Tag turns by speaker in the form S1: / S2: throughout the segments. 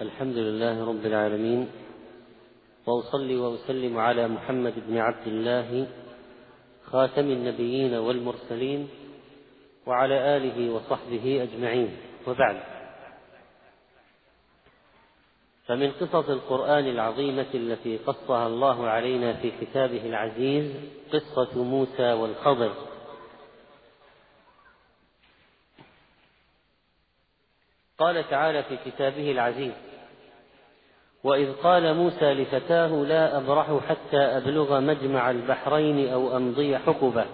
S1: الحمد لله رب العالمين وأصلي وأسلم على محمد بن عبد الله خاتم النبيين والمرسلين وعلى آله وصحبه أجمعين. وبعد فمن قصص القرآن العظيمة التي قصها الله علينا في كتابه العزيز قصة موسى والخضر. قال تعالى في كتابه العزيز وإذ قال موسى لفتاه لا أبرح حتى أبلغ مجمع البحرين أو أمضي حقبة.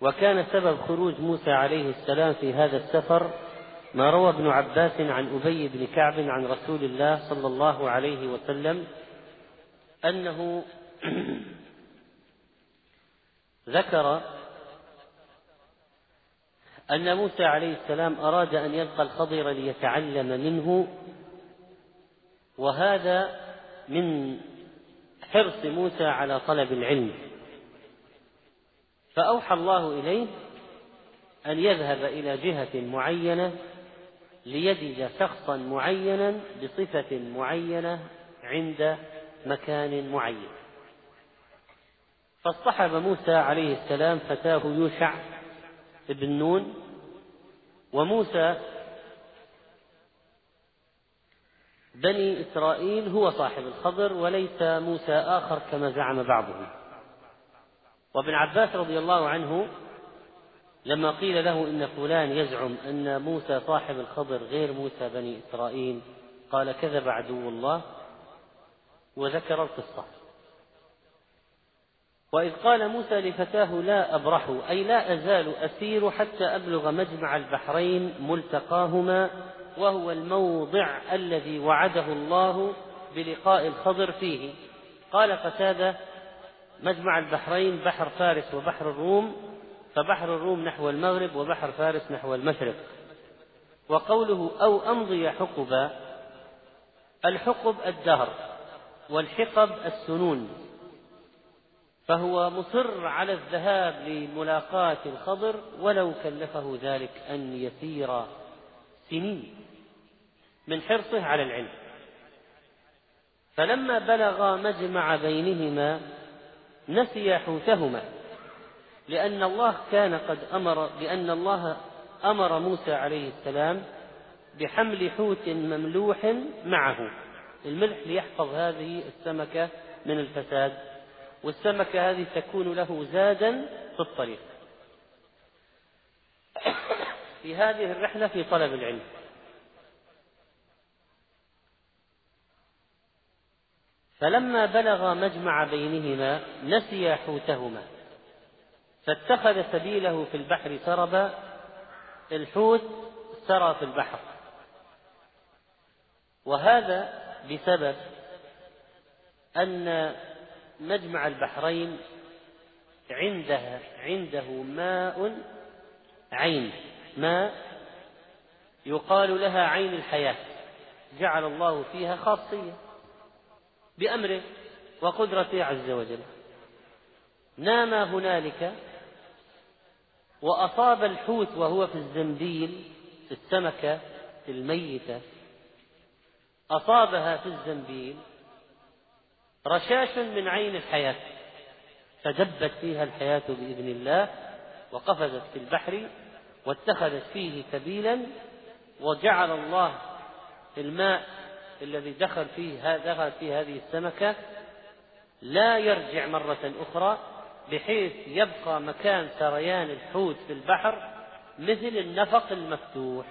S1: وكان سبب خروج موسى عليه السلام في هذا السفر ما روى ابن عباس عن أبي بن كعب عن رسول الله صلى الله عليه وسلم أنه ذكر أن موسى عليه السلام أراد أن يلقى الخضر ليتعلم منه وهذا من حرص موسى على طلب العلم. فأوحى الله إليه أن يذهب إلى جهة معينة ليجد شخصا معينا بصفة معينة عند مكان معين. فاصطحب موسى عليه السلام فتاه يوشع ابن نون وموسى بني إسرائيل هو صاحب الخضر وليس موسى آخر كما زعم بعضهم. وابن عباس رضي الله عنه لما قيل له إن فلان يزعم أن موسى صاحب الخضر غير موسى بني إسرائيل قال كذب عدو الله وذكر القصة. وإذ قال موسى لفتاه لا أبرح أي لا أزال أسير حتى أبلغ مجمع البحرين ملتقاهما وهو الموضع الذي وعده الله بلقاء الخضر فيه. قال قتادة مجمع البحرين بحر فارس وبحر الروم فبحر الروم نحو المغرب وبحر فارس نحو المشرق. وقوله أو أمضي حقبا الحقب الدهر والحقب السنون فهو مصر على الذهاب لملاقاة الخضر ولو كلفه ذلك أن يسير سنين. من حرصه على العلم. فلما بلغا مجمع بينهما نسي حوتهما لأن الله كان قد أمر لأن الله أمر موسى عليه السلام بحمل حوت مملوح معه. الملح ليحفظ هذه السمكة من الفساد والسمكة هذه تكون له زادا في الطريق. في هذه الرحلة في طلب العلم. فلما بلغ مجمع بينهما نسي حوتهما فاتخذ سبيله في البحر سربا الحوت سرى في البحر. وهذا بسبب أن مجمع البحرين عندها عنده ماء عين ماء يقال لها عين الحياة جعل الله فيها خاصية. بأمره وقدرته عز وجل. نام هنالك وأصاب الحوت وهو في الزنبيل السمكة الميتة. أصابها في الزنبيل رشاش من عين الحياة. فدبت فيها الحياة بإذن الله وقفزت في البحر واتخذت فيه سبيلا وجعل الله الماء الذي دخل فيه دخل فيه هذه السمكة لا يرجع مرة أخرى بحيث يبقى مكان سريان الحوت في البحر مثل النفق المفتوح.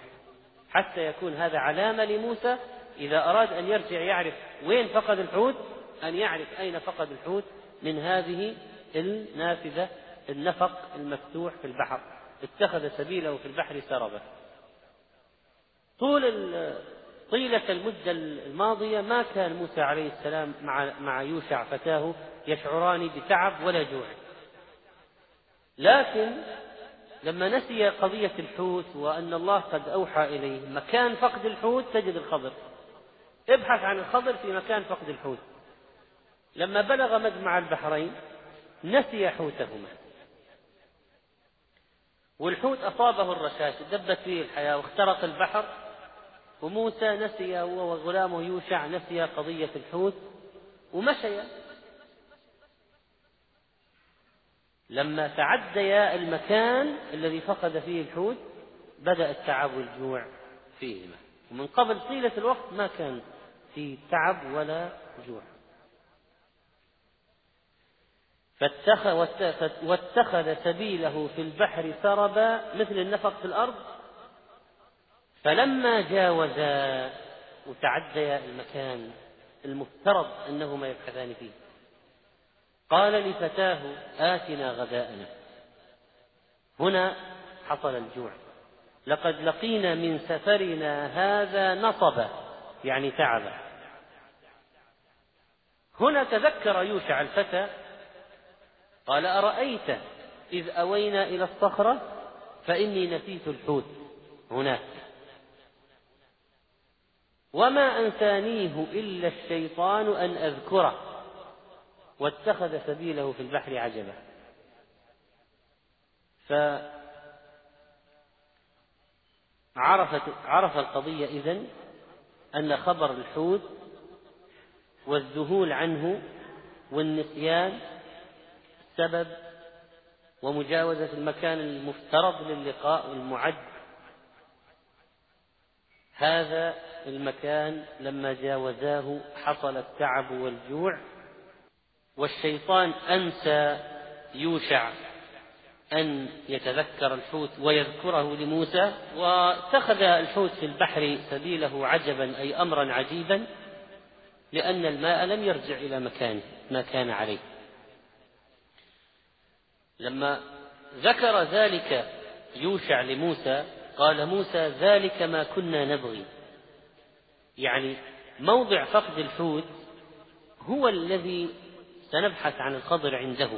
S1: حتى يكون هذا علامة لموسى إذا أراد أن يرجع يعرف وين فقد الحوت أن يعرف أين فقد الحوت من هذه النافذة النفق المفتوح في البحر. اتخذ سبيله في البحر سربا. طول طيلة المدة الماضية ما كان موسى عليه السلام مع مع يوشع فتاه يشعران بتعب ولا جوع. لكن لما نسي قضية الحوت وأن الله قد أوحى إليه مكان فقد الحوت تجد الخضر. ابحث عن الخضر في مكان فقد الحوت. لما بلغ مجمع البحرين نسي حوتهما. والحوت أصابه الرشاش دبت فيه الحياة واخترق البحر. وموسى نسي هو وغلامه يوشع نسي قضية الحوت ومشيا لما تعديا المكان الذي فقد فيه الحوت بدأ التعب والجوع فيهما. ومن قبل طيلة الوقت ما كان في تعب ولا جوع. فاتخذ, واتخذ سبيله في البحر سربا مثل النفق في الأرض فلما جاوزا وتعديا المكان المفترض أنهما يبحثان فيه قال لفتاه آتنا غداءنا. هنا حصل الجوع. لقد لقينا من سفرنا هذا نصبا يعني تعبا هنا تذكر يوشع الفتى قال أرأيت إذ أوينا إلى الصخرة فإني نسيت الحوت هناك. وما أنسانيه إلا الشيطان أن أذكره واتخذ سبيله في البحر عجبا. فعرفت عرف القضية إذن أن خبر الحوت والذهول عنه والنسيان سبب ومجاوزة المكان المفترض للقاء المعد هذا المكان لما جاوزاه حصل التعب والجوع والشيطان أنسى يوشع أن يتذكر الحوت ويذكره لموسى واتخذ الحوت في البحر سبيله عجبا أي أمرا عجيبا لأن الماء لم يرجع إلى مكانه ما كان عليه. لما ذكر ذلك يوشع لموسى قال موسى ذلك ما كنا نبغي. يعني موضع فقد الحوت هو الذي سنبحث عن الخضر عنده.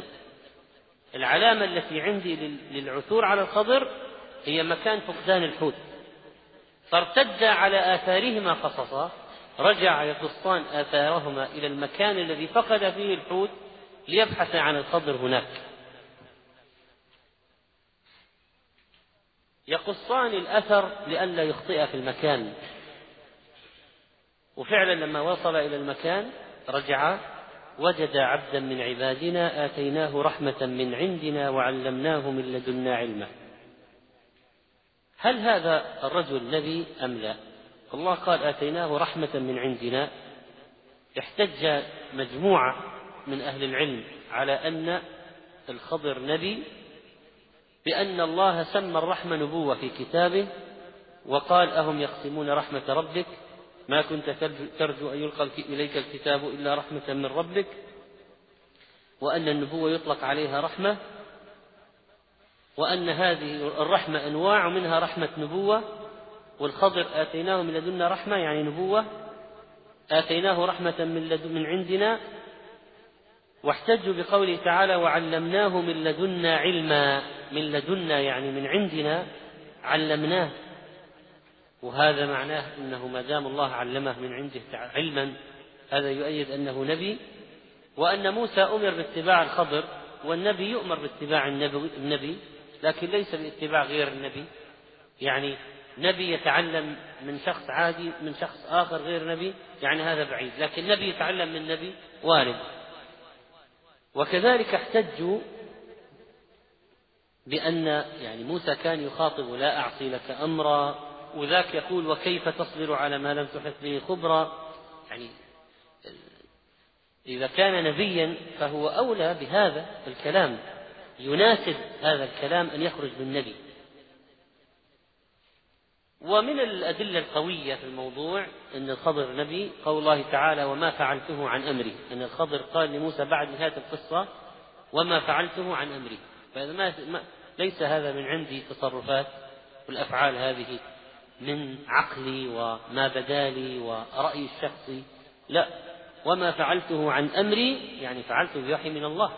S1: العلامة التي عندي للعثور على الخضر هي مكان فقدان الحوت. فارتد على آثارهما قصصا رجع يقصان آثارهما إلى المكان الذي فقد فيه الحوت ليبحث عن الخضر هناك. يقصان الأثر لئلا يخطئ في المكان. وفعلا لما وصل إلى المكان رجع وجد عبدا من عبادنا آتيناه رحمة من عندنا وعلمناه من لدنا علما هل هذا الرجل نبي أم لا؟ الله قال آتيناه رحمة من عندنا. احتج مجموعة من أهل العلم على أن الخضر نبي بأن الله سمى الرحمة نبوة في كتابه وقال أهم يقسمون رحمة ربك؟ ما كنت ترجو أن يلقى إليك الكتاب إلا رحمة من ربك؟ وأن النبوة يطلق عليها رحمة؟ وأن هذه الرحمة أنواع منها رحمة نبوة؟ والخضر آتيناه من لدنا رحمة يعني نبوة. آتيناه رحمة من, لدن من عندنا. واحتجوا بقوله تعالى وعلمناه من لدنا علما. من لدنا يعني من عندنا علمناه. وهذا معناه أنه ما دام الله علمه من عنده علما هذا يؤيد أنه نبي وأن موسى أمر باتباع الخضر والنبي يؤمر باتباع النبي لكن ليس باتباع غير النبي. يعني نبي يتعلم من شخص عادي من شخص آخر غير نبي يعني هذا بعيد لكن نبي يتعلم من نبي وارد. وكذلك احتجوا بأن يعني موسى كان يخاطب لا أعصي لك أمرا وذاك يقول وكيف تصبر على ما لم تحط به خبرا؟ يعني إذا كان نبيا فهو أولى بهذا الكلام يناسب هذا الكلام أن يخرج من نبي ومن الأدلة القوية في الموضوع أن الخضر نبي قول الله تعالى وما فعلته عن أمري. أن الخضر قال لموسى بعد نهاية القصة وما فعلته عن أمري. فهذا ما ليس هذا من عندي تصرفات والأفعال هذه من عقلي وما بدا لي ورأيي الشخصي. لا وما فعلته عن أمري يعني فعلته بوحي من الله.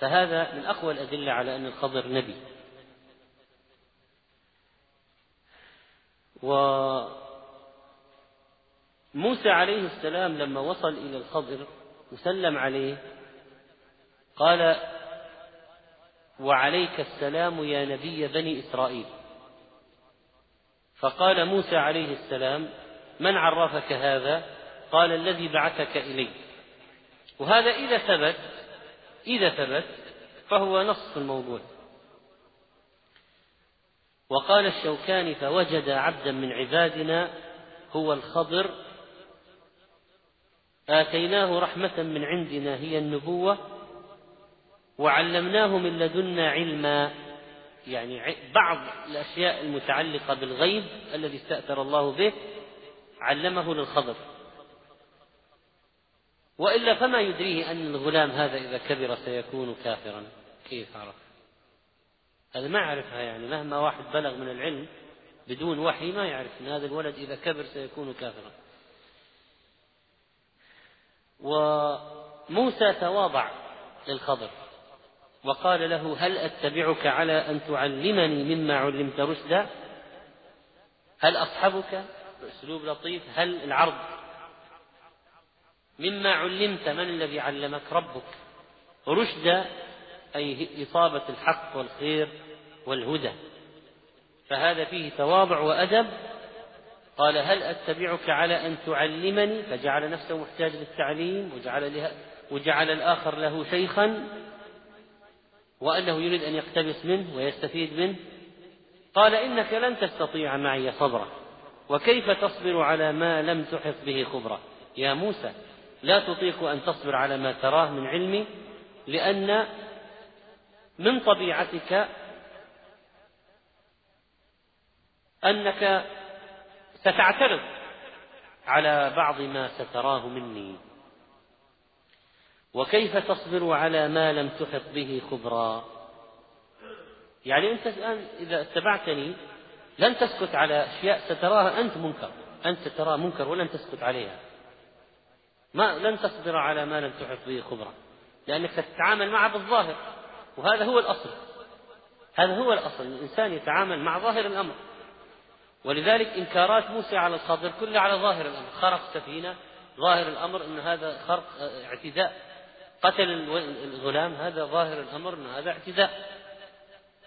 S1: فهذا من أقوى الأدلة على أن الخضر نبي. وموسى عليه السلام لما وصل إلى الخضر وسلم عليه قال وعليك السلام يا نبي بني إسرائيل. فقال موسى عليه السلام من عرفك هذا؟ قال الذي بعثك إلي. وهذا إذا ثبت إذا ثبت فهو نص الموضوع وقال الشوكاني فوجد عبدا من عبادنا هو الخضر آتيناه رحمة من عندنا هي النبوة وعلمناه من لدنا علما. يعني بعض الأشياء المتعلقة بالغيب الذي استأثر الله به علمه للخضر وإلا فما يدريه أن الغلام هذا إذا كبر سيكون كافرا. كيف عرف هذا ما يعرفها يعني. مهما واحد بلغ من العلم بدون وحي ما يعرف أن هذا الولد إذا كبر سيكون كافرا. وموسى تواضع للخضر وقال له هل أتبعك على أن تعلمني مما علمت رشدا؟ هل أصحبك؟ بأسلوب لطيف. هل العرض؟ مما علمت من الذي علمك؟ ربك. رشدا أي إصابة الحق والخير والهدى. فهذا فيه تواضع وأدب. قال هل أتبعك على أن تعلمني؟ فجعل نفسه محتاج للتعليم وجعل, وجعل الآخر له شيخا. وأنه يريد أن يقتبس منه ويستفيد منه. قال إنك لن تستطيع معي صبرا. وكيف تصبر على ما لم تحط به خبرا يا موسى لا تطيق أن تصبر على ما تراه من علمي لأن من طبيعتك أنك ستعترض على بعض ما ستراه مني. وكيف تصبر على ما لم تحط به خبرا؟ يعني أنت الآن إذا اتبعتني لن تسكت على أشياء ستراها أنت منكر أنت ترى منكر ولن تسكت عليها. ما لن تصبر على ما لم تحط به خبرا لأنك تتعامل معه بالظاهر وهذا هو الأصل. هذا هو الأصل الإنسان يتعامل مع ظاهر الأمر. ولذلك إنكارات موسى على الخضر كلها على ظاهر الأمر. خرق سفينة ظاهر الأمر أن هذا خرق اعتداء. قتل الغلام هذا ظاهر الأمر أن هذا اعتداء.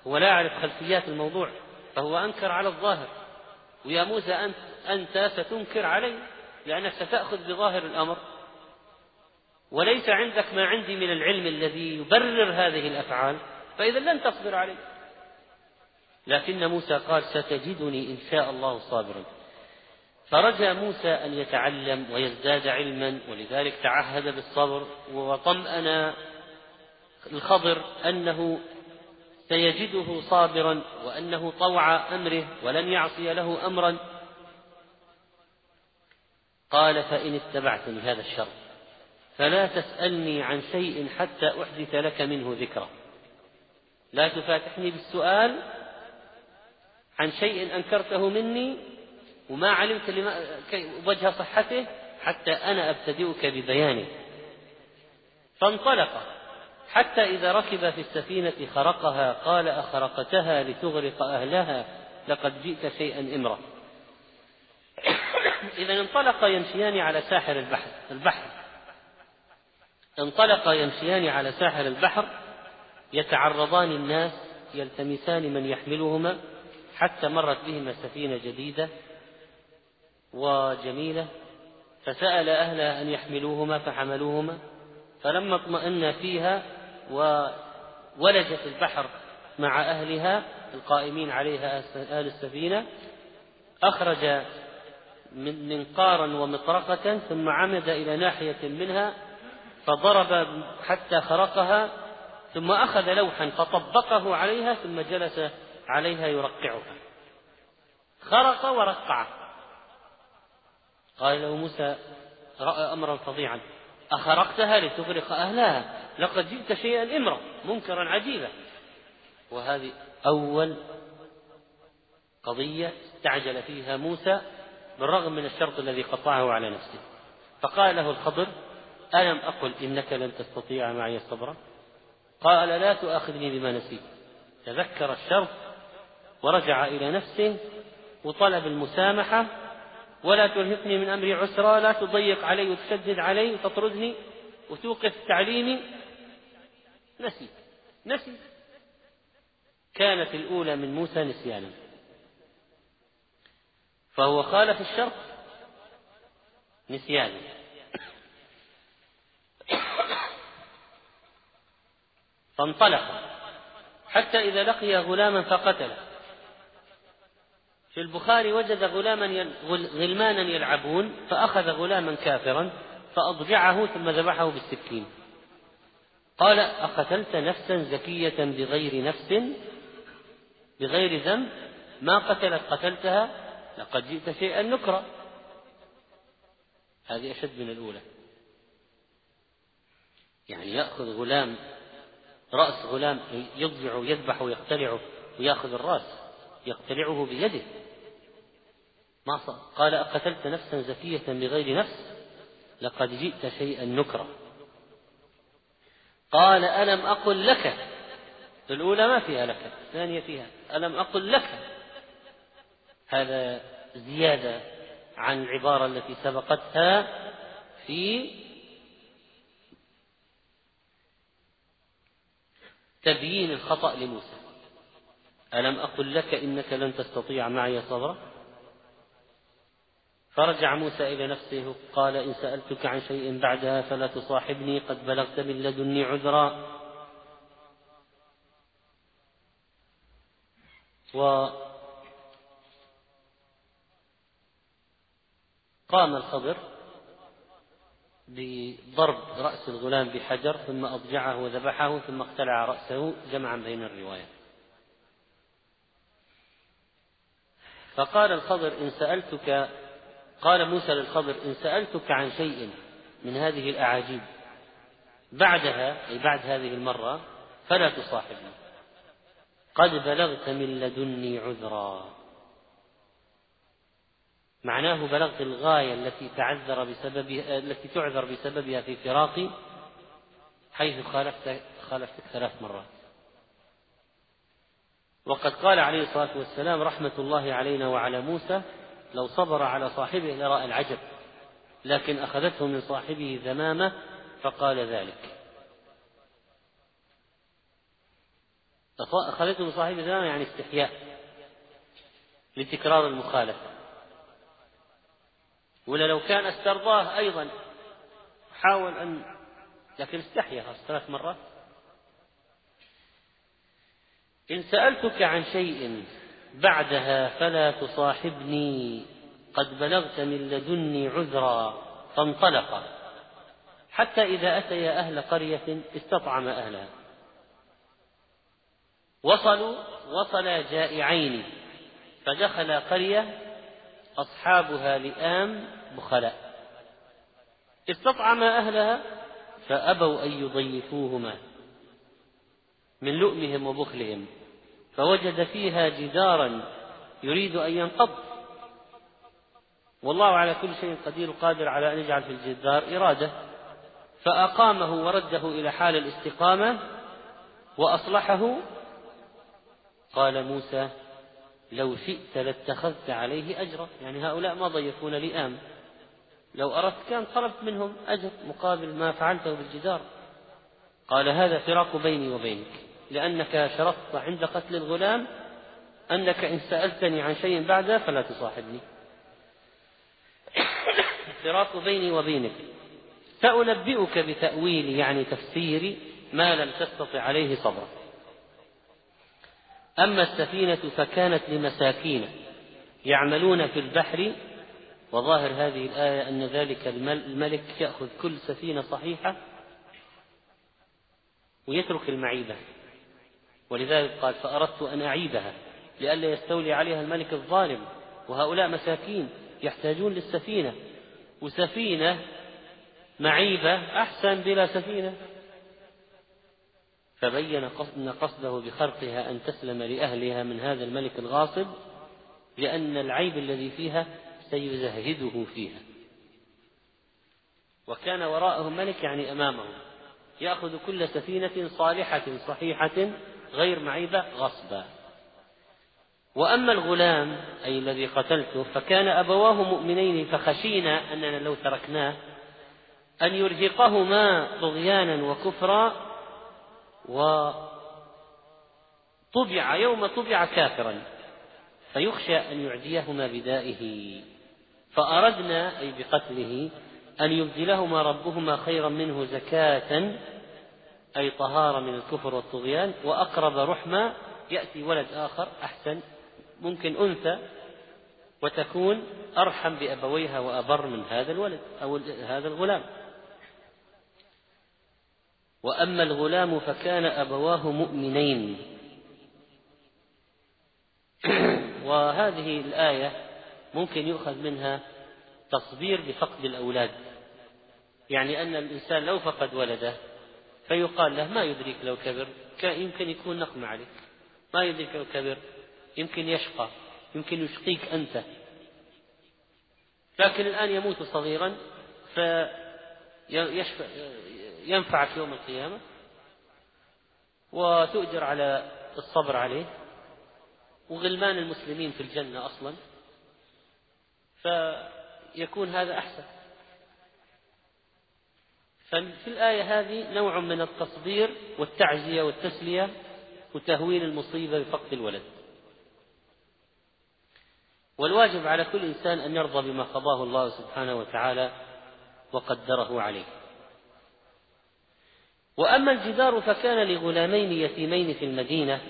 S1: هو لا يعرف خلفيات الموضوع فهو أنكر على الظاهر. ويا موسى أنت أنت ستنكر علي لأنك ستأخذ بظاهر الأمر. وليس عندك ما عندي من العلم الذي يبرر هذه الأفعال فإذا لن تصبر عليه لكن موسى قال ستجدني إن شاء الله صابرا. فرجى موسى أن يتعلم ويزداد علما ولذلك تعهد بالصبر وطمأن الخضر أنه سيجده صابرا وأنه طوع أمره ولن يعصي له أمرا. قال فإن اتبعتني هذا الشر فلا تسألني عن شيء حتى أحدث لك منه ذكرى. لا تفاتحني بالسؤال عن شيء أنكرته مني وما علمت وجه صحته حتى أنا أبتدئك ببيانه فانطلق. حتى إذا ركب في السفينة خرقها قال أخرقتها لتغرق أهلها لقد جئت شيئا إمرا. إذا انطلق يمشيان على ساحل البحر. البحر. انطلق يمشيان على ساحل البحر يتعرضان الناس يلتمسان من يحملهما حتى مرت بهما سفينة جديدة وجميلة فسأل أهلها أن يحملوهما فحملوهما فلما اطمأن فيها وولجت البحر مع أهلها القائمين عليها أهل السفينة أخرج من منقارا ومطرقة ثم عمد إلى ناحية منها فضرب حتى خرقها ثم أخذ لوحا فطبقه عليها ثم جلس عليها يرقعها. خرق ورقع. قال له موسى رأى أمرا فظيعا. أخرقتها لتغرق أهلها. لقد جئت شيئا إمرا منكرا عجيبا. وهذه أول قضية استعجل فيها موسى بالرغم من الشرط الذي قطعه على نفسه. فقال له الخضر ألم أقل إنك لن تستطيع معي صبرا قال لا تؤاخذني بما نسيت. تذكر الشرط ورجع إلى نفسه وطلب المسامحة ولا ترهقني من أمري عسرا لا تضيق علي وتشدد علي وتطردني وتوقف تعليمي. نسي نسي. كانت الأولى من موسى نسيانا. فهو خالف الشرط نسيان فانطلق. حتى إذا لقي غلاما فقتله. في البخاري وجد غلاما غلمانا يلعبون فأخذ غلاما كافرا فأضجعه ثم ذبحه بالسكين. قال أقتلت نفسا زكية بغير نفس؟ بغير ذنب؟ ما قتلت قتلتها؟ لقد جئت شيئا نكرا. هذه أشد من الأولى. يعني يأخذ غلام رأس غلام يضجع يذبح ويقتلعه ويأخذ الرأس يقتلعه بيده. ما صار قال أقتلت نفسا زكية بغير نفس؟ لقد جئت شيئا نكرا. قال ألم أقل لك؟ الأولى ما فيها لك الثانية فيها. ألم أقل لك؟ هذا زيادة عن العبارة التي سبقتها في تبيين الخطأ لموسى. ألم أقل لك إنك لن تستطيع معي صبرا؟ فرجع موسى إلى نفسه قال إن سألتك عن شيء بعدها فلا تصاحبني قد بلغت من لدني عذرا. وقام الخضر بضرب رأس الغلام بحجر ثم أضجعه وذبحه ثم اقتلع رأسه جمعا بين الروايات فقال الخضر إن سألتك قال موسى للخضر إن سألتك عن شيء من هذه الأعاجيب بعدها أي بعد هذه المرة فلا تصاحبني. قد بلغت من لدني عذرا. معناه بلغت الغاية التي تعذر بسببها التي تعذر بسببها في فراقي حيث خالفت خالفتك ثلاث مرات. وقد قال عليه الصلاة والسلام رحمة الله علينا وعلى موسى لو صبر على صاحبه لرأى العجب لكن أخذته من صاحبه ذمامة فقال ذلك. أخذته من صاحبه ذمامة يعني استحياء لتكرار المخالفة. ولا لو كان استرضاه أيضا حاول أن لكن استحيا ثلاث مرات. إن سألتك عن شيء بعدها فلا تصاحبني قد بلغت من لدني عذرا فانطلقا. حتى إذا أتيا أهل قرية استطعم أهلها. وصلوا وصلا جائعين فدخل قرية أصحابها لئام بخلاء. استطعم أهلها فأبوا أن يضيفوهما من لؤمهم وبخلهم. فوجد فيها جدارا يريد أن ينقض. والله على كل شيء قدير قادر على أن يجعل في الجدار إرادة. فأقامه ورده إلى حال الاستقامة وأصلحه. قال موسى لو شئت لاتخذت عليه أجرا. يعني هؤلاء ما ضيفون لئام. لو أردت كان طلبت منهم أجر مقابل ما فعلته بالجدار. قال هذا فراق بيني وبينك. لأنك شرطت عند قتل الغلام أنك إن سألتني عن شيء بعده فلا تصاحبني. فراق بيني وبينك. سأنبئك بتأويل يعني تفسير ما لم تستطع عليه صبرا أما السفينة فكانت لمساكين يعملون في البحر وظاهر هذه الآية أن ذلك الملك يأخذ كل سفينة صحيحة ويترك المعيبة. ولذلك قال فأردت أن أعيبها لئلا يستولي عليها الملك الظالم وهؤلاء مساكين يحتاجون للسفينة وسفينة معيبة أحسن بلا سفينة. فبين قصده بخرقها أن تسلم لأهلها من هذا الملك الغاصب لأن العيب الذي فيها سيزهده فيها. وكان وراءهم ملك يعني أمامهم يأخذ كل سفينة صالحة صحيحة غير معيبة غصبا. وأما الغلام أي الذي قتلته فكان أبواه مؤمنين فخشينا أننا لو تركناه أن يرهقهما طغيانا وكفرا وطبع يوم طبع كافرا فيخشى أن يعديهما بدائه. فأردنا أي بقتله أن يبدلهما ربهما خيرا منه زكاة أي طهارة من الكفر والطغيان وأقرب رحمة يأتي ولد آخر أحسن ممكن أنثى وتكون أرحم بأبويها وأبر من هذا الولد أو هذا الغلام. وأما الغلام فكان أبواه مؤمنين. وهذه الآية ممكن يؤخذ منها تصبير بفقد الأولاد. يعني أن الإنسان لو فقد ولده فيقال له ما يدريك لو كبر يمكن يكون نقمة عليك. ما يدريك لو كبر يمكن يشقى يمكن يشقيك أنت. لكن الآن يموت صغيرا فينفعك يوم القيامة وتؤجر على الصبر عليه. وغلمان المسلمين في الجنة أصلا فيكون هذا أحسن. ففي الآية هذه نوع من التصبير والتعزية والتسلية وتهويل المصيبة بفقد الولد. والواجب على كل إنسان أن يرضى بما قضاه الله سبحانه وتعالى وقدره عليه. وأما الجدار فكان لغلامين يتيمين في المدينة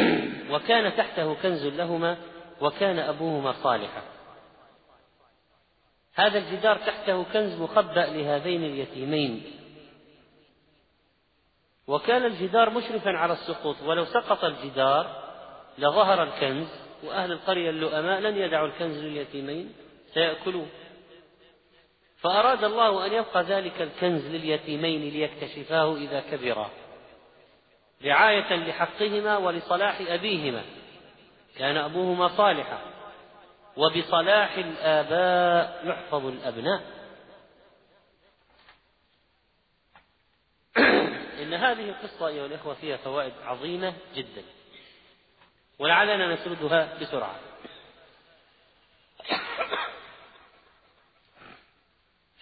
S1: وكان تحته كنز لهما وكان أبوهما صالحا. هذا الجدار تحته كنز مخبأ لهذين اليتيمين. وكان الجدار مشرفا على السقوط ولو سقط الجدار لظهر الكنز وأهل القرية اللؤماء لن يدعوا الكنز لليتيمين سيأكلوه. فأراد الله أن يبقى ذلك الكنز لليتيمين ليكتشفاه إذا كبرا رعاية لحقهما ولصلاح أبيهما. كان أبوهما صالحا. وبصلاح الآباء يحفظ الأبناء. إن هذه القصة أيها الإخوة فيها فوائد عظيمة جدا. ولعلنا نسردها بسرعة.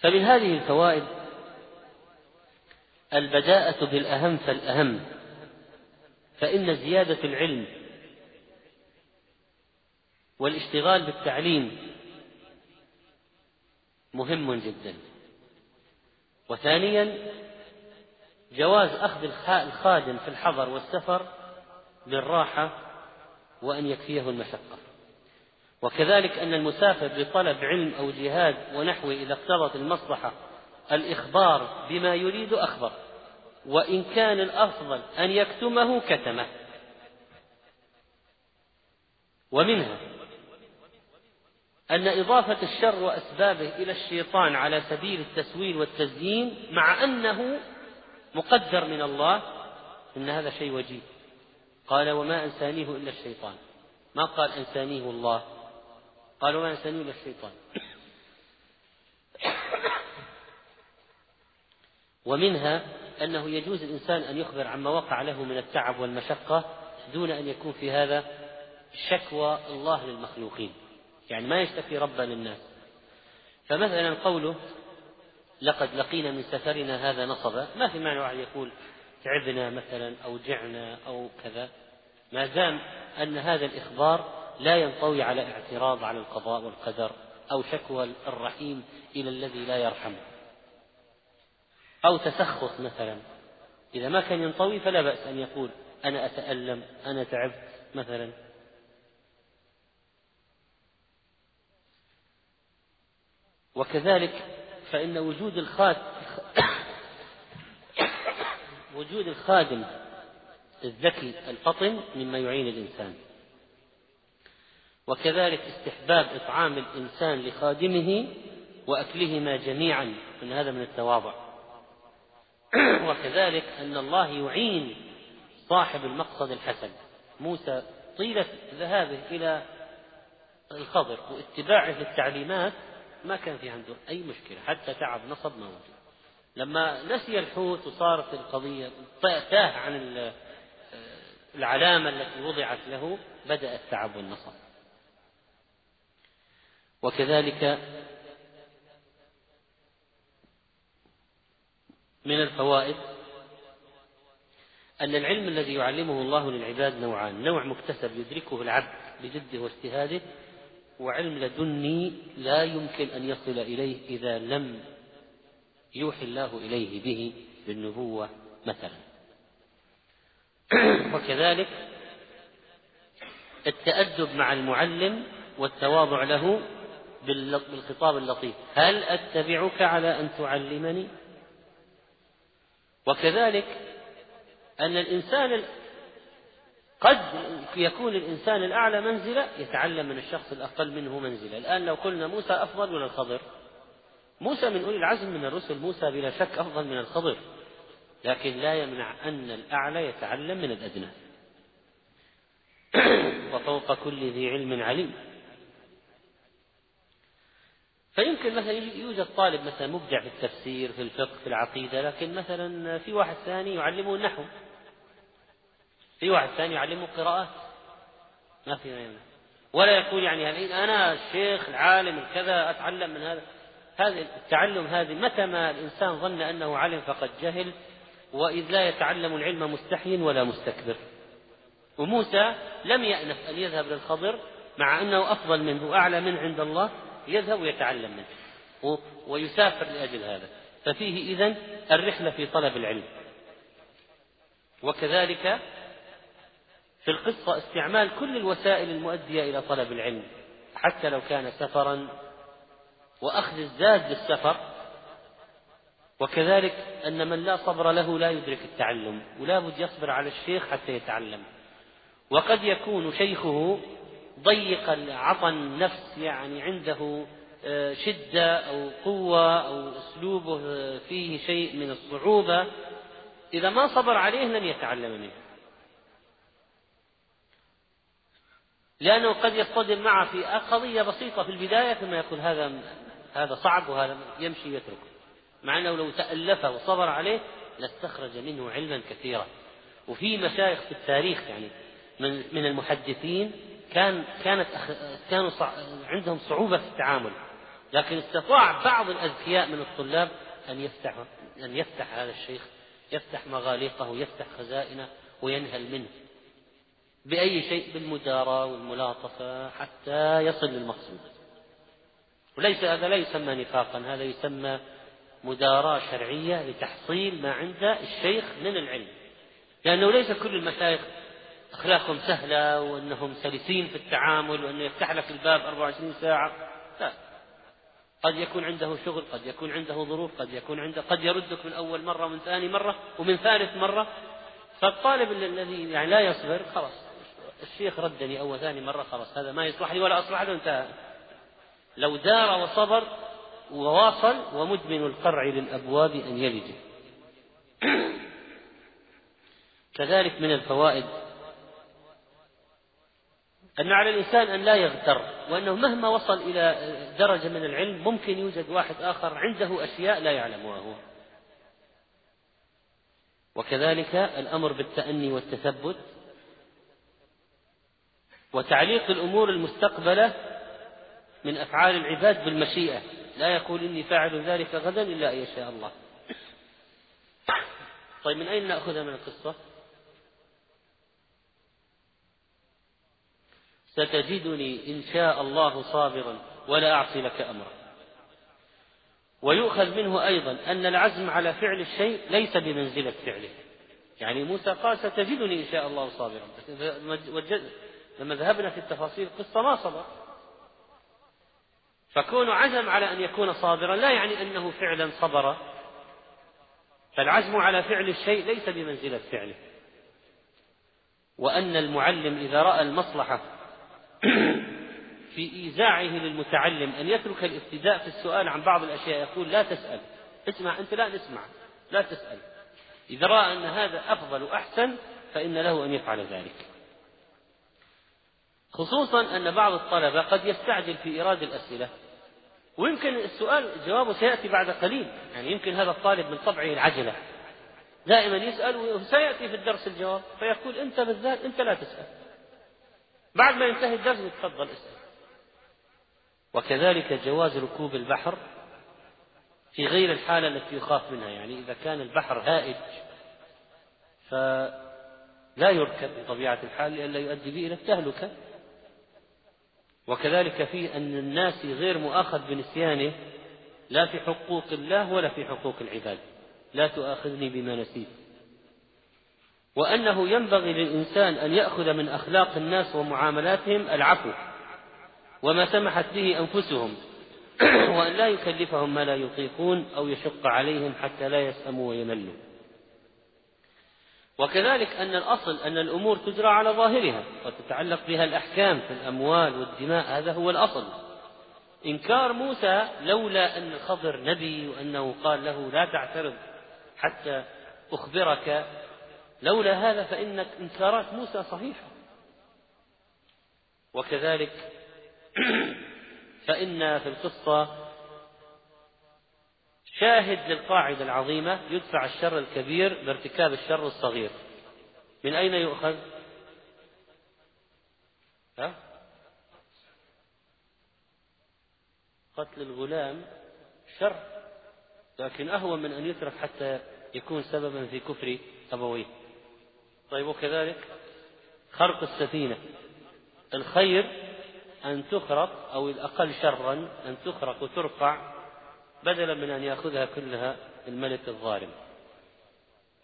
S1: فمن هذه الفوائد البداءة بالأهم فالأهم. فإن زيادة العلم والاشتغال بالتعليم مهم جدا. وثانيا جواز أخذ الخادم في الحضر والسفر للراحة وأن يكفيه المشقة. وكذلك أن المسافر لطلب علم أو جهاد ونحوه إذا اقتضت المصلحة الإخبار بما يريد أخبر. وإن كان الأفضل أن يكتمه كتمه. ومنها أن إضافة الشر وأسبابه إلى الشيطان على سبيل التسويل والتزيين مع أنه مقدر من الله إن هذا شيء وجيه. قال وما أنسانيه إلا الشيطان. ما قال أنسانيه الله؟ قال وما أنسانيه إلا الشيطان. ومنها أنه يجوز الإنسان أن يخبر عما وقع له من التعب والمشقة دون أن يكون في هذا شكوى الله للمخلوقين. يعني ما يشتكي ربا للناس. فمثلا قوله لقد لقينا من سفرنا هذا نصبا ما في معنى واحد يقول تعبنا مثلا أو جعنا أو كذا. ما دام أن هذا الإخبار لا ينطوي على اعتراض على القضاء والقدر أو شكوى الرحيم إلى الذي لا يرحمه. أو تسخط مثلا إذا ما كان ينطوي فلا بأس أن يقول أنا أتألم أنا تعبت مثلا. وكذلك فإن وجود الخادم وجود الخادم الذكي الفطن مما يعين الإنسان. وكذلك استحباب إطعام الإنسان لخادمه وأكلهما جميعا أن هذا من التواضع. وكذلك أن الله يعين صاحب المقصد الحسن. موسى طيلة ذهابه إلى الخضر واتباعه للتعليمات ما كان في عنده أي مشكلة. حتى تعب نصب ما وجد. لما نسي الحوت وصارت القضية تاه عن العلامة التي وضعت له بدأ التعب والنصب. وكذلك من الفوائد أن العلم الذي يعلمه الله للعباد نوعان. نوع مكتسب يدركه العبد بجده واجتهاده وعلم لدني لا يمكن أن يصل إليه إذا لم يوحي الله إليه به بالنبوة مثلا. وكذلك التأدب مع المعلم والتواضع له بالخطاب اللطيف. هل أتبعك على أن تعلمني؟ وكذلك أن الإنسان قد يكون الإنسان الأعلى منزلة يتعلم من الشخص الأقل منه منزلة. الآن لو قلنا موسى أفضل ولا الخضر. موسى من أولي العزم من الرسل موسى بلا شك أفضل من الخضر. لكن لا يمنع أن الأعلى يتعلم من الأدنى. وفوق كل ذي علم عليم. فيمكن مثلا يوجد طالب مثلا مبدع في التفسير في الفقه في العقيدة لكن مثلا في واحد ثاني يعلمه النحو. في واحد ثاني يعلمه قراءات ما في ما ولا يقول يعني الحين أنا الشيخ العالم الكذا أتعلم من هذا. هذا التعلم هذه متى ما الإنسان ظن أنه علم فقد جهل وإذ لا يتعلم العلم مستحي ولا مستكبر. وموسى لم يأنف أن يذهب للخضر مع أنه أفضل منه وأعلى منه عند الله يذهب ويتعلم منه ويسافر لأجل هذا. ففيه إذن الرحلة في طلب العلم. وكذلك في القصة استعمال كل الوسائل المؤدية إلى طلب العلم حتى لو كان سفرا وأخذ الزاد للسفر وكذلك أن من لا صبر له لا يدرك التعلم ولا بد يصبر على الشيخ حتى يتعلم. وقد يكون شيخه ضيق العطن نفس يعني عنده آه، شدة أو قوة أو أسلوبه فيه شيء من الصعوبة إذا ما صبر عليه لن يتعلم منه. لأنه قد يصطدم معه في قضية بسيطة في البداية ثم يقول هذا هذا صعب وهذا يمشي يتركه مع أنه لو تألف وصبر عليه لاستخرج منه علما كثيرا. وفي مشايخ في التاريخ يعني من من المحدثين كان كانت كانوا عندهم صعوبة في التعامل. لكن استطاع بعض الأذكياء من الطلاب أن يفتح أن يفتح هذا الشيخ يفتح مغاليقه يفتح خزائنه وينهل منه. بأي شيء؟ بالمداراة والملاطفة حتى يصل للمقصود وليس هذا لا يسمى نفاقا هذا يسمى مداراة شرعية لتحصيل ما عند الشيخ من العلم. لأنه ليس كل المشايخ أخلاقهم سهلة وأنهم سلسين في التعامل وأنه يفتح لك الباب 24 ساعة. لا. قد يكون عنده شغل قد يكون عنده ظروف قد يكون عنده قد يردك من أول مرة ومن ثاني مرة ومن ثالث مرة. فالطالب الذي يعني لا يصبر خلاص. الشيخ ردني أول ثاني مرة خلاص هذا ما يصلح لي ولا أصلح له انتهى. لو دار وصبر وواصل ومدمن القرع للأبواب أن يلج كذلك من الفوائد. أن على الإنسان أن لا يغتر وأنه مهما وصل إلى درجة من العلم ممكن يوجد واحد آخر عنده أشياء لا يعلمها هو. وكذلك الأمر بالتأني والتثبت. وتعليق الأمور المستقبلة من أفعال العباد بالمشيئة. لا يقول إني فاعل ذلك غدا إلا أن يشاء الله. طيب من أين نأخذها من القصة؟ ستجدني إن شاء الله صابرا ولا أعصي لك أمرا. ويؤخذ منه أيضا أن العزم على فعل الشيء ليس بمنزلة فعله. يعني موسى قال ستجدني إن شاء الله صابرا. لما ذهبنا في التفاصيل القصة ما صبر فكون عزم على أن يكون صابرا لا يعني أنه فعلا صبر. فالعزم على فعل الشيء ليس بمنزلة فعله. وأن المعلم إذا رأى المصلحة في إيزاعه للمتعلم أن يترك الابتداء في السؤال عن بعض الأشياء يقول لا تسأل. اسمع أنت لا نسمع. لا تسأل. إذا رأى أن هذا أفضل وأحسن فإن له أن يفعل ذلك. خصوصا أن بعض الطلبة قد يستعجل في إيراد الأسئلة. ويمكن السؤال جوابه سيأتي بعد قليل. يعني يمكن هذا الطالب من طبعه العجلة. دائما يسأل وسيأتي في الدرس الجواب. فيقول أنت بالذات أنت لا تسأل. بعد ما ينتهي الدرس تفضل اسأل. وكذلك جواز ركوب البحر في غير الحالة التي يخاف منها. يعني إذا كان البحر هائج لا يركب بطبيعة الحال لئلا يؤدي به إلى التهلكة. وكذلك في أن الناس غير مؤاخذ بنسيانه لا في حقوق الله ولا في حقوق العباد. لا تؤاخذني بما نسيت. وأنه ينبغي للإنسان أن يأخذ من أخلاق الناس ومعاملاتهم العفو وما سمحت به أنفسهم وأن لا يكلفهم ما لا يطيقون أو يشق عليهم حتى لا يسأموا ويملوا. وكذلك أن الأصل أن الأمور تجرى على ظاهرها وتتعلق بها الأحكام في الأموال والدماء هذا هو الأصل. إنكار موسى لولا أن الخضر نبي وأنه قال له لا تعترض حتى أخبرك لولا هذا فإن إنكارات موسى صحيحة. وكذلك فإن في القصة شاهد للقاعدة العظيمة يدفع الشر الكبير بارتكاب الشر الصغير من أين يؤخذ؟ ها؟ قتل الغلام شر لكن أهون من أن يترك حتى يكون سببا في كفر أبويه طيب وكذلك خرق السفينة الخير أن تخرق أو الأقل شرا أن تخرق وترقع بدلا من أن يأخذها كلها الملك الظالم.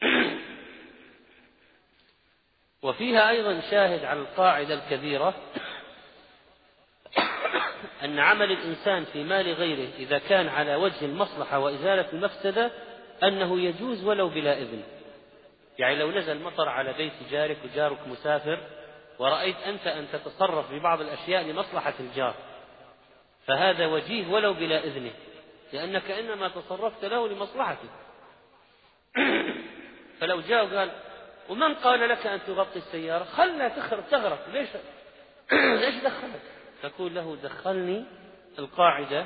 S1: وفيها أيضا شاهد على القاعدة الكبيرة أن عمل الإنسان في مال غيره إذا كان على وجه المصلحة وإزالة المفسدة أنه يجوز ولو بلا إذن. يعني لو نزل مطر على بيت جارك وجارك مسافر ورأيت أنت أن تتصرف ببعض الأشياء لمصلحة الجار فهذا وجيه ولو بلا إذنه. لأنك إنما تصرفت له لمصلحته فلو جاء وقال ومن قال لك أن تغطي السيارة؟ خلها تغرق. ليش؟ ليش دخلك؟ تقول له دخلني القاعدة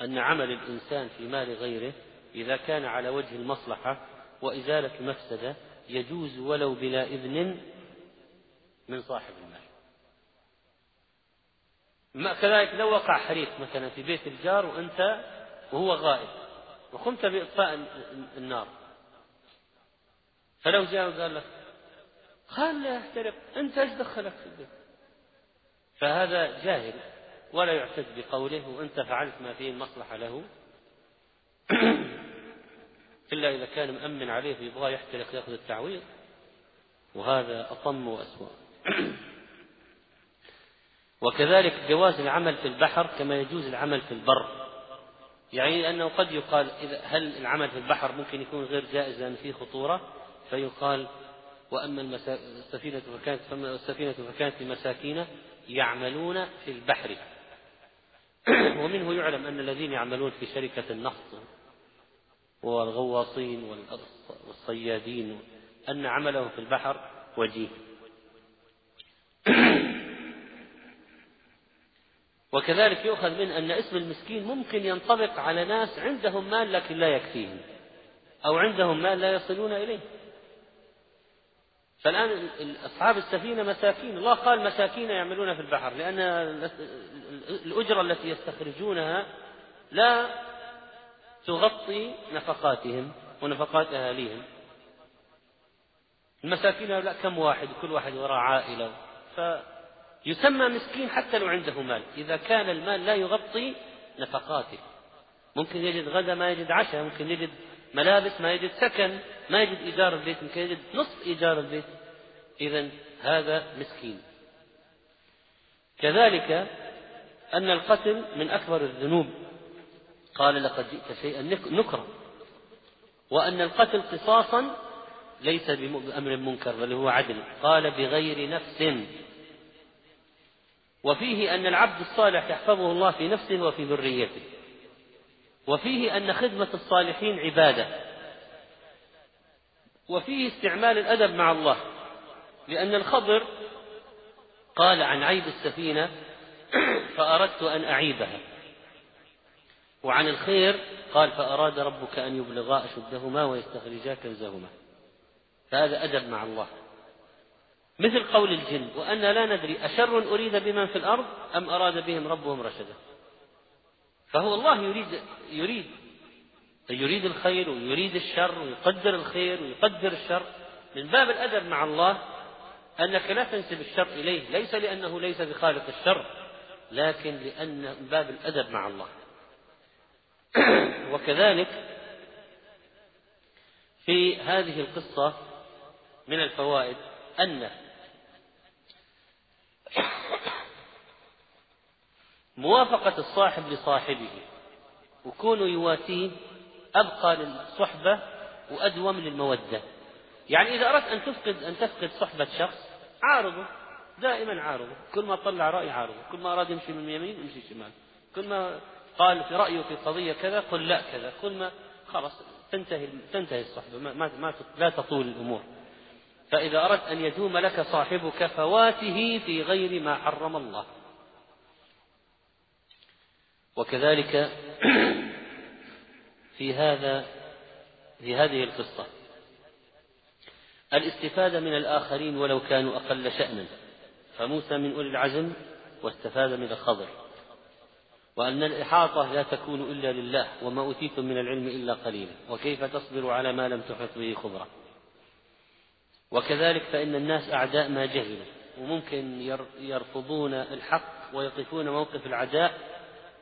S1: أن عمل الإنسان في مال غيره إذا كان على وجه المصلحة وإزالة المفسدة يجوز ولو بلا إذن من صاحب المال. ما كذلك لو وقع حريق مثلا في بيت الجار وأنت وهو غائب وقمت بإطفاء النار. فلو جاء وقال لك خله يحترق أنت إيش دخلك في البيت؟ فهذا جاهل ولا يعتد بقوله وأنت فعلت ما فيه المصلحة له. إلا إذا كان مأمن عليه ويبغاه يحترق يأخذ التعويض وهذا أطم وأسوأ. وكذلك جواز العمل في البحر كما يجوز العمل في البر. يعني أنه قد يقال إذا هل العمل في البحر ممكن يكون غير جائز لأن فيه خطورة؟ فيقال وأما السفينة فكانت السفينة فكانت لمساكين يعملون في البحر. ومنه يعلم أن الذين يعملون في شركة النفط والغواصين والصيادين أن عملهم في البحر وجيه. وكذلك يؤخذ منه أن اسم المسكين ممكن ينطبق على ناس عندهم مال لكن لا يكفيهم أو عندهم مال لا يصلون إليه. فالآن أصحاب السفينة مساكين. الله قال مساكين يعملون في البحر لأن الأجرة التي يستخرجونها لا تغطي نفقاتهم ونفقات أهاليهم. المساكين لا كم واحد؟ كل واحد وراء عائلة. فيسمى مسكين حتى لو عنده مال. إذا كان المال لا يغطي نفقاته. ممكن يجد غدا ما يجد عشاء. ممكن يجد ملابس ما يجد سكن. ما يجد إيجار البيت. يمكن يجد نصف إيجار البيت. إذا هذا مسكين. كذلك أن القتل من أكبر الذنوب. قال لقد جئت شيئا نكرا. وأن القتل قصاصا ليس بأمر منكر بل هو عدل. قال بغير نفس. وفيه أن العبد الصالح يحفظه الله في نفسه وفي ذريته. وفيه أن خدمة الصالحين عبادة. وفيه استعمال الأدب مع الله. لأن الخضر قال عن عيب السفينة فأردت أن أعيبها. وعن الخير قال فأراد ربك أن يبلغا أشدهما ويستخرجا كنزهما. فهذا أدب مع الله. مثل قول الجن وأن لا ندري أشر أريد بمن في الأرض أم أراد بهم ربهم رشدا. فهو الله يريد يريد يريد الخير ويريد الشر ويقدر الخير ويقدر الشر. من باب الأدب مع الله أنك لا تنسب الشر إليه ليس لأنه ليس بخالق الشر لكن لأن من باب الأدب مع الله. وكذلك في هذه القصة من الفوائد أن موافقة الصاحب لصاحبه. وكونه يواسيه أبقى للصحبة وأدوم للمودة. يعني إذا أردت أن تفقد أن تفقد صحبة شخص عارضه. دائما عارضه. كل ما طلع رأي عارضه. كل ما أراد يمشي من يمين يمشي شمال. كل ما قال في رأيه في قضية كذا قل لا كذا. كل ما خلاص تنتهي تنتهي الصحبة. ما, ما لا تطول الأمور. فإذا أردت أن يدوم لك صاحبك فواته في غير ما حرم الله. وكذلك في هذا في هذه القصة الاستفادة من الآخرين ولو كانوا أقل شأنا فموسى من أولي العزم واستفاد من الخضر وأن الإحاطة لا تكون إلا لله وما أوتيتم من العلم إلا قليلا وكيف تصبر على ما لم تحط به خبرة؟ وكذلك فإن الناس أعداء ما جهلوا وممكن يرفضون الحق ويقفون موقف العداء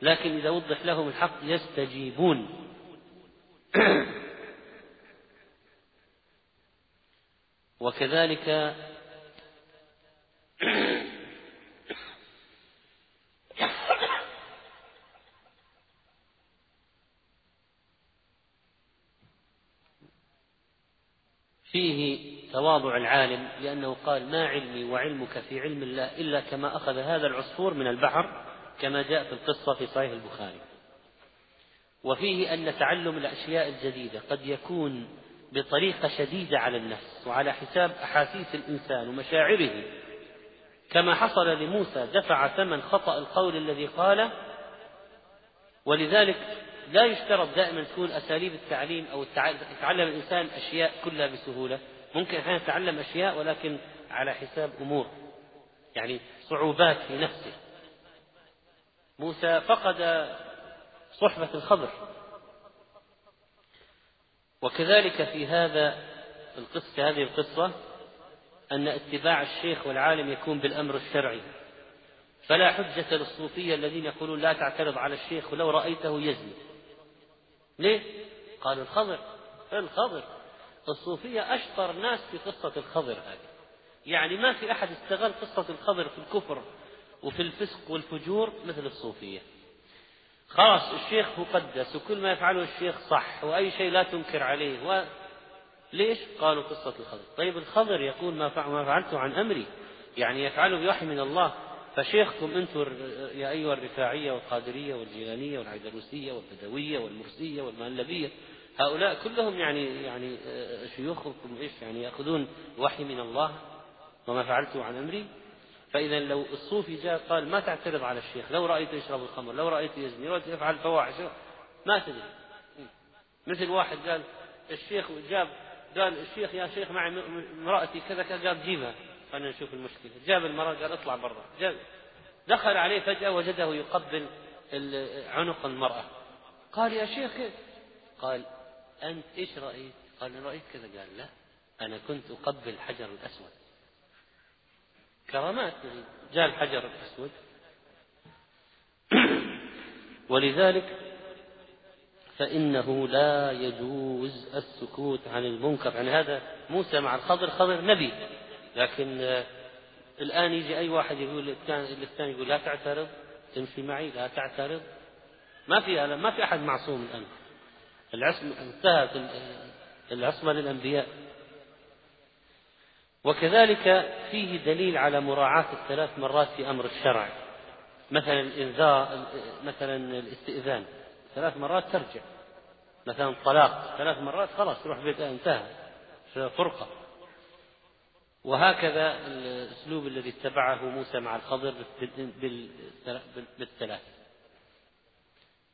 S1: لكن إذا وضح لهم الحق يستجيبون. وكذلك فيه تواضع العالم لأنه قال ما علمي وعلمك في علم الله إلا كما أخذ هذا العصفور من البحر كما جاء في القصة في صحيح البخاري. وفيه أن تعلم الأشياء الجديدة قد يكون بطريقة شديدة على النفس وعلى حساب أحاسيس الإنسان ومشاعره. كما حصل لموسى دفع ثمن خطأ القول الذي قاله ولذلك لا يشترط دائما تكون أساليب التعليم أو يتعلم الإنسان أشياء كلها بسهولة. ممكن أحيانا يتعلم أشياء ولكن على حساب أمور. يعني صعوبات في نفسه. موسى فقد صحبة الخضر. وكذلك في هذا القصة هذه القصة أن اتباع الشيخ والعالم يكون بالأمر الشرعي. فلا حجة للصوفية الذين يقولون لا تعترض على الشيخ ولو رأيته يزني. ليه؟ قالوا الخضر الخضر. الصوفية أشطر ناس في قصة الخضر هذه. يعني ما في أحد استغل قصة الخضر في الكفر وفي الفسق والفجور مثل الصوفية. خلاص الشيخ مقدس وكل ما يفعله الشيخ صح وأي شيء لا تنكر عليه. و... ليش؟ قالوا قصة الخضر. طيب الخضر يقول ما, فعلته عن أمري. يعني يفعله بوحي من الله. فشيخكم أنتم يا أيها الرفاعية والقادرية والجيلانية والعيدروسية والبدوية والمرسية والمهلبية. هؤلاء كلهم يعني يعني آه، شيوخكم إيش يعني يأخذون وحي من الله وما فعلته عن أمري. فاذا لو الصوفي جاء قال ما تعترض على الشيخ لو رأيته يشرب الخمر لو رأيته يزني لو رأيته يفعل فواحش ما تدري. مثل واحد قال الشيخ جاب قال الشيخ يا شيخ معي امرأتي كذا كذا قال جيبها. خلينا نشوف المشكلة. جاب المرأة قال اطلع برا. جاب. دخل عليه فجأة وجده يقبل عنق المرأة. قال يا شيخ قال أنت إيش رأيت؟ قال رأيت كذا. قال لا أنا كنت أقبل الحجر الأسود. كرامات جاء الحجر الأسود. ولذلك فإنه لا يجوز السكوت عن المنكر. يعني هذا موسى مع الخضر خضر نبي. لكن آه، الآن يجي أي واحد يقول الثاني يقول لا تعترض تمشي معي لا تعترض. ما في ما في أحد معصوم الآن. العصمة انتهت العصمة للأنبياء. وكذلك فيه دليل على مراعاة الثلاث مرات في أمر الشرع. مثلا الإنذار مثلا الاستئذان. ثلاث مرات ترجع. مثلا الطلاق ثلاث مرات خلاص تروح بيت انتهى. فرقة. وهكذا الأسلوب الذي اتبعه موسى مع الخضر بالثلاث.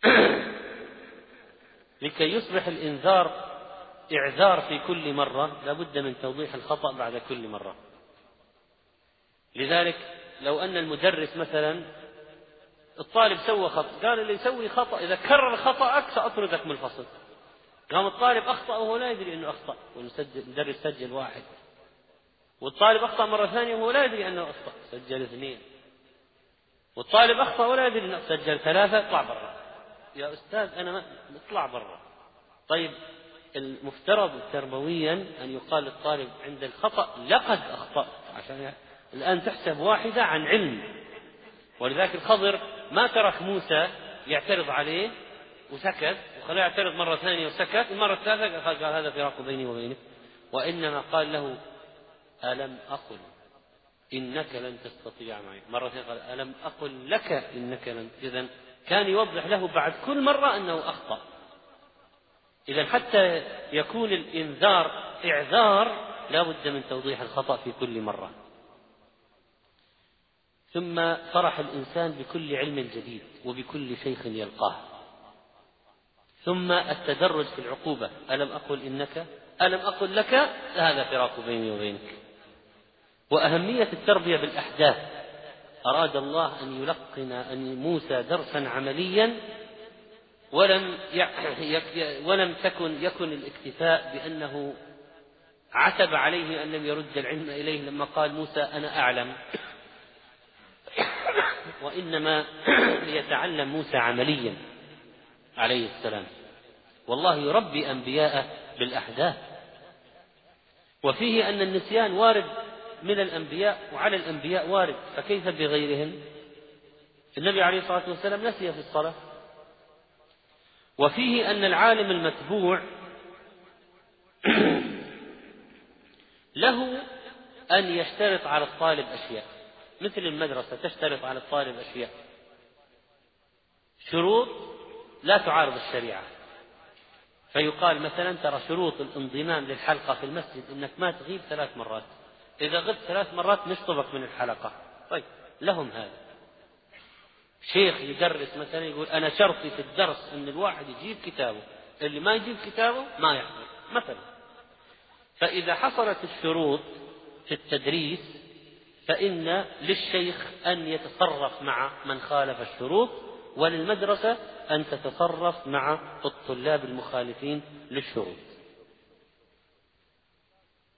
S1: لكي يصبح الإنذار إعذار في كل مرة لابد من توضيح الخطأ بعد كل مرة. لذلك لو أن المدرس مثلا الطالب سوى خطأ قال اللي يسوي خطأ إذا كرر خطأك سأطردك من الفصل. قام الطالب أخطأ وهو لا يدري أنه أخطأ والمدرس سجل واحد. والطالب أخطأ مرة ثانية وهو لا يدري أنه أخطأ سجل اثنين. والطالب أخطأ ولا يدري أنه سجل ثلاثة اطلع برا. يا أستاذ أنا ما اطلع برا. طيب المفترض تربويا أن يقال للطالب عند الخطأ لقد أخطأت. عشان الآن تحسب واحدة عن علم. ولذلك الخضر ما ترك موسى يعترض عليه وسكت وخلاه يعترض مرة ثانية وسكت المرة الثالثة قال هذا فراق بيني وبينك. وإنما قال له ألم أقل إنك لن تستطيع معي؟ مرة ثانية قال ألم أقل لك إنك لن إذا كان يوضح له بعد كل مرة أنه أخطأ. إذا حتى يكون الإنذار إعذار لا بد من توضيح الخطأ في كل مرة. ثم فرح الإنسان بكل علم جديد وبكل شيخ يلقاه. ثم التدرج في العقوبة. ألم أقل إنك؟ ألم أقل لك؟ هذا فراق بيني وبينك. وأهمية التربية بالأحداث. أراد الله أن يلقن أن موسى درسا عمليا ولم ولم تكن يكن الاكتفاء بأنه عتب عليه أن لم يرد العلم إليه لما قال موسى أنا أعلم. وإنما ليتعلم موسى عمليا عليه السلام. والله يربي أنبياءه بالأحداث. وفيه أن النسيان وارد من الأنبياء وعلى الأنبياء وارد فكيف بغيرهم؟ النبي عليه الصلاة والسلام نسي في الصلاة. وفيه أن العالم المتبوع له أن يشترط على الطالب أشياء. مثل المدرسة تشترط على الطالب أشياء. شروط لا تعارض الشريعة. فيقال مثلا ترى شروط الانضمام للحلقة في المسجد أنك ما تغيب ثلاث مرات. إذا غبت ثلاث مرات نشطبك من الحلقة. طيب لهم هذا. شيخ يدرس مثلا يقول أنا شرطي في الدرس أن الواحد يجيب كتابه اللي ما يجيب كتابه ما يحضر مثلا. فإذا حصلت الشروط في التدريس فإن للشيخ أن يتصرف مع من خالف الشروط وللمدرسة أن تتصرف مع الطلاب المخالفين للشروط.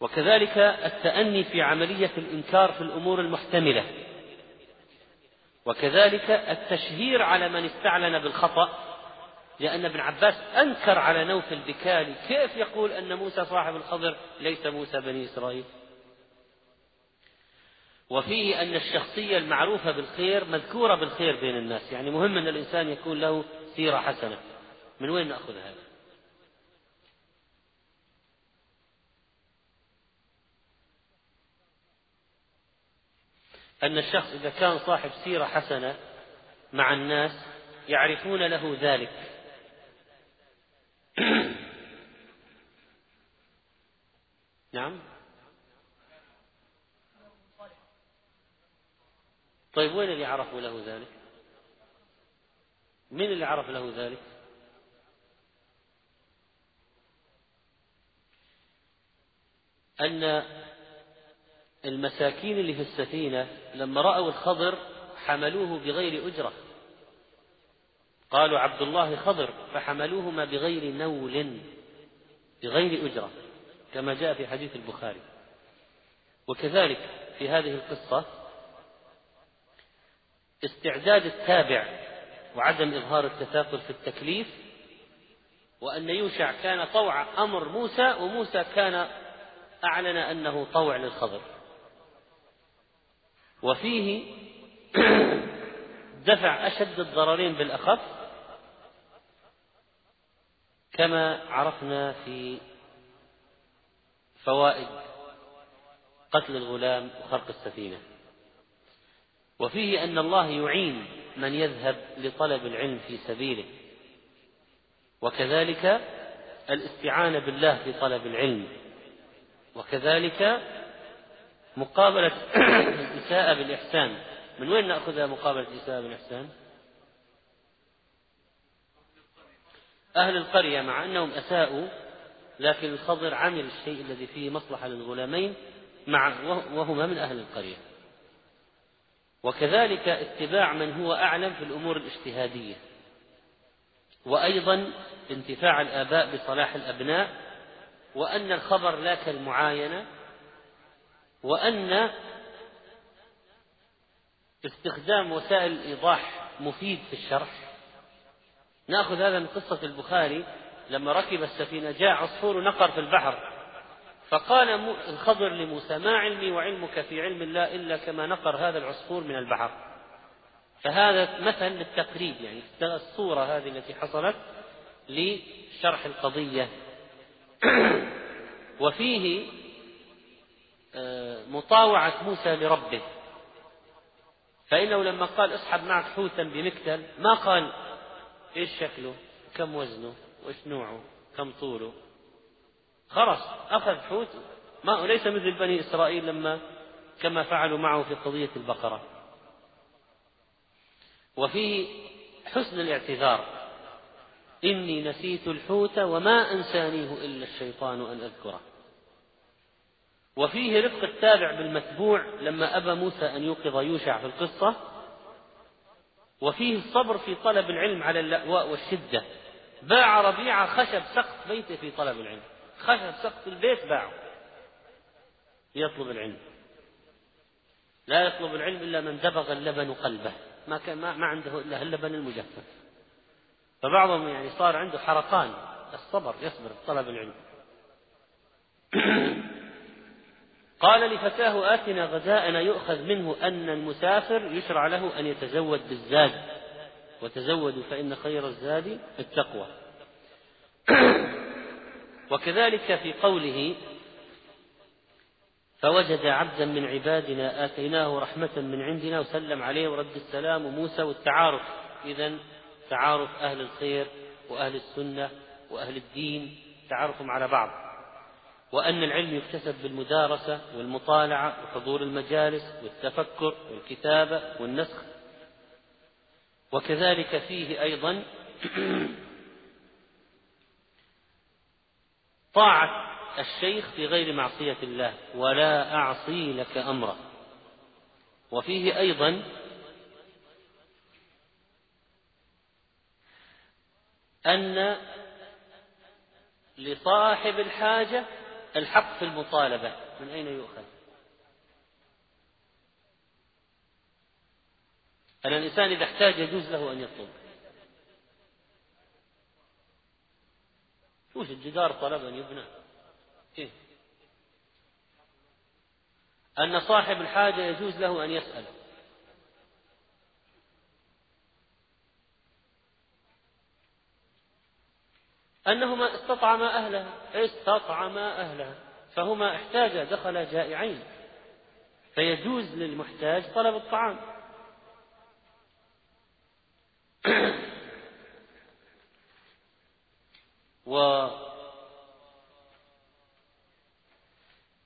S1: وكذلك التأني في عملية الإنكار في الأمور المحتملة. وكذلك التشهير على من استعلن بالخطأ لأن ابن عباس أنكر على نوف البكالي كيف يقول أن موسى صاحب الخضر ليس موسى بني إسرائيل. وفيه أن الشخصية المعروفة بالخير مذكورة بالخير بين الناس يعني مهم أن الإنسان يكون له سيرة حسنة. من وين نأخذ هذا؟ أن الشخص إذا كان صاحب سيرة حسنة مع الناس يعرفون له ذلك. نعم. طيب وين اللي عرفوا له ذلك؟ من اللي عرف له ذلك؟ أن المساكين اللي في السفينة لما رأوا الخضر حملوه بغير أجرة. قالوا عبد الله خضر فحملوهما بغير نول بغير أجرة كما جاء في حديث البخاري. وكذلك في هذه القصة استعداد التابع وعدم إظهار التثاقل في التكليف وأن يوشع كان طوع أمر موسى وموسى كان أعلن أنه طوع للخضر. وفيه دفع أشد الضررين بالأخف كما عرفنا في فوائد قتل الغلام وخرق السفينة. وفيه أن الله يعين من يذهب لطلب العلم في سبيله وكذلك الاستعانة بالله في طلب العلم وكذلك مقابلة الإساءة بالإحسان. من وين نأخذها مقابلة الإساءة بالإحسان؟ أهل القرية مع أنهم أساءوا لكن الخضر عمل الشيء الذي فيه مصلحة للغلامين مع وهما من أهل القرية. وكذلك اتباع من هو أعلم في الأمور الاجتهادية. وأيضا انتفاع الآباء بصلاح الأبناء وأن الخبر لا كالمعاينة وأن استخدام وسائل الإيضاح مفيد في الشرح. نأخذ هذا من قصة البخاري لما ركب السفينة جاء عصفور نقر في البحر فقال الخضر لموسى ما علمي وعلمك في علم الله إلا كما نقر هذا العصفور من البحر. فهذا مثل للتقريب يعني الصورة هذه التي حصلت لشرح القضية. وفيه مطاوعة موسى لربه. فإنه لما قال اسحب معك حوتا بمكتل ما قال إيش شكله؟ كم وزنه؟ وإيش نوعه؟ كم طوله؟ خرس أخذ حوت. ما ليس مثل بني إسرائيل لما كما فعلوا معه في قضية البقرة. وفيه حسن الاعتذار. إني نسيت الحوت وما أنسانيه إلا الشيطان أن أذكره. وفيه رفق التابع بالمتبوع لما أبى موسى أن يوقظ يوشع في القصة. وفيه الصبر في طلب العلم على اللأواء والشدة. باع ربيعة خشب سقف بيته في طلب العلم. خشب سقف البيت باعه. ليطلب العلم. لا يطلب العلم إلا من دبغ اللبن قلبه. ما كان ما عنده إلا اللبن المجفف. فبعضهم يعني صار عنده حرقان. الصبر يصبر طلب العلم. قال لفتاه آتنا غداءنا يؤخذ منه أن المسافر يشرع له أن يتزود بالزاد. وتزودوا فإن خير الزاد التقوى. وكذلك في قوله فوجد عبدا من عبادنا آتيناه رحمة من عندنا وسلم عليه ورد السلام وموسى والتعارف. إذا تعارف أهل الخير وأهل السنة وأهل الدين تعارفهم على بعض. وأن العلم يكتسب بالمدارسة والمطالعة وحضور المجالس والتفكر والكتابة والنسخ. وكذلك فيه أيضا طاعة الشيخ في غير معصية الله ولا أعصي لك أمرا وفيه أيضا أن لصاحب الحاجة الحق في المطالبة من أين يؤخذ؟ أن الإنسان إذا احتاج يجوز له أن يطلب وش الجدار طلب أن يبنى إيه؟ أن صاحب الحاجة يجوز له أن يسأل أنهما استطعما أهلها. استطعما أهلها. فهما احتاجا دخلا جائعين. فيجوز للمحتاج طلب الطعام. و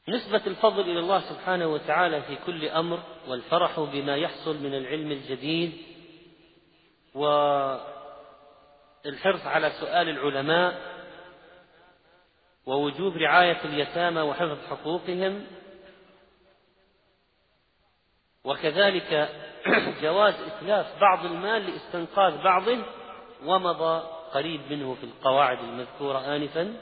S1: نسبة الفضل إلى الله سبحانه وتعالى في كل أمر والفرح بما يحصل من العلم الجديد والحرص على سؤال العلماء ووجوب رعاية اليتامى وحفظ حقوقهم وكذلك جواز إتلاف بعض المال لاستنقاذ بعضه ومضى قريب منه في القواعد المذكورة آنفا.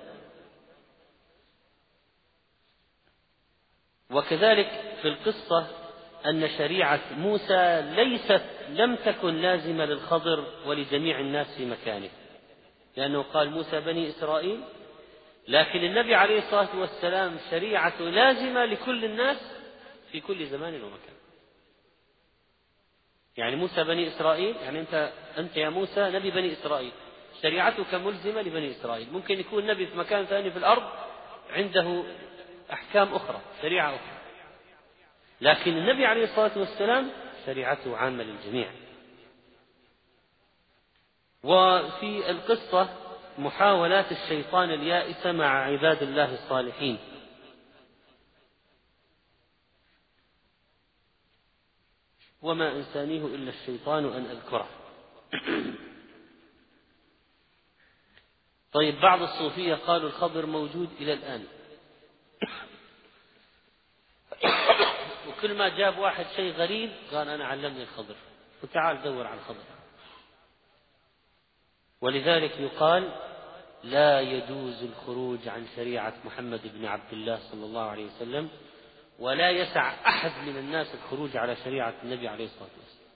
S1: وكذلك في القصة أن شريعة موسى ليست لم تكن لازمة للخضر ولجميع الناس في مكانه. لأنه قال موسى بني إسرائيل لكن النبي عليه الصلاة والسلام شريعة لازمة لكل الناس في كل زمان ومكان. يعني موسى بني إسرائيل يعني أنت أنت يا موسى نبي بني إسرائيل شريعتك ملزمة لبني إسرائيل. ممكن يكون نبي في مكان ثاني في الأرض عنده أحكام أخرى شريعة أخرى. لكن النبي عليه الصلاة والسلام شريعته عامة للجميع. وفي القصة محاولات الشيطان اليائسة مع عباد الله الصالحين. وما أنسانيه إلا الشيطان أن أذكره. طيب بعض الصوفية قالوا الخضر موجود إلى الآن. وكل ما جاب واحد شيء غريب قال أنا علمني الخضر وتعال دور على الخضر. ولذلك يقال لا يجوز الخروج عن شريعة محمد بن عبد الله صلى الله عليه وسلم ولا يسع أحد من الناس الخروج على شريعة النبي عليه الصلاة والسلام.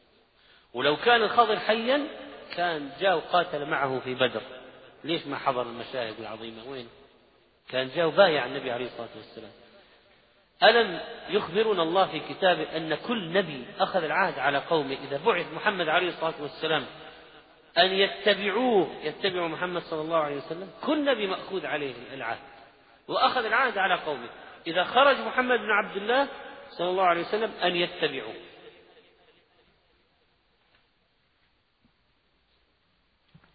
S1: ولو كان الخضر حيا كان جاء وقاتل معه في بدر. ليش ما حضر المشاهد العظيمة؟ وين؟ كان جاء وبايع النبي عليه الصلاة والسلام. ألم يخبرنا الله في كتابه أن كل نبي أخذ العهد على قومه إذا بعث محمد عليه الصلاة والسلام أن يتبعوه يتبعوا محمد صلى الله عليه وسلم كل نبي مأخوذ عليه العهد وأخذ العهد على قومه. إذا خرج محمد بن عبد الله صلى الله عليه وسلم أن يتبعوه.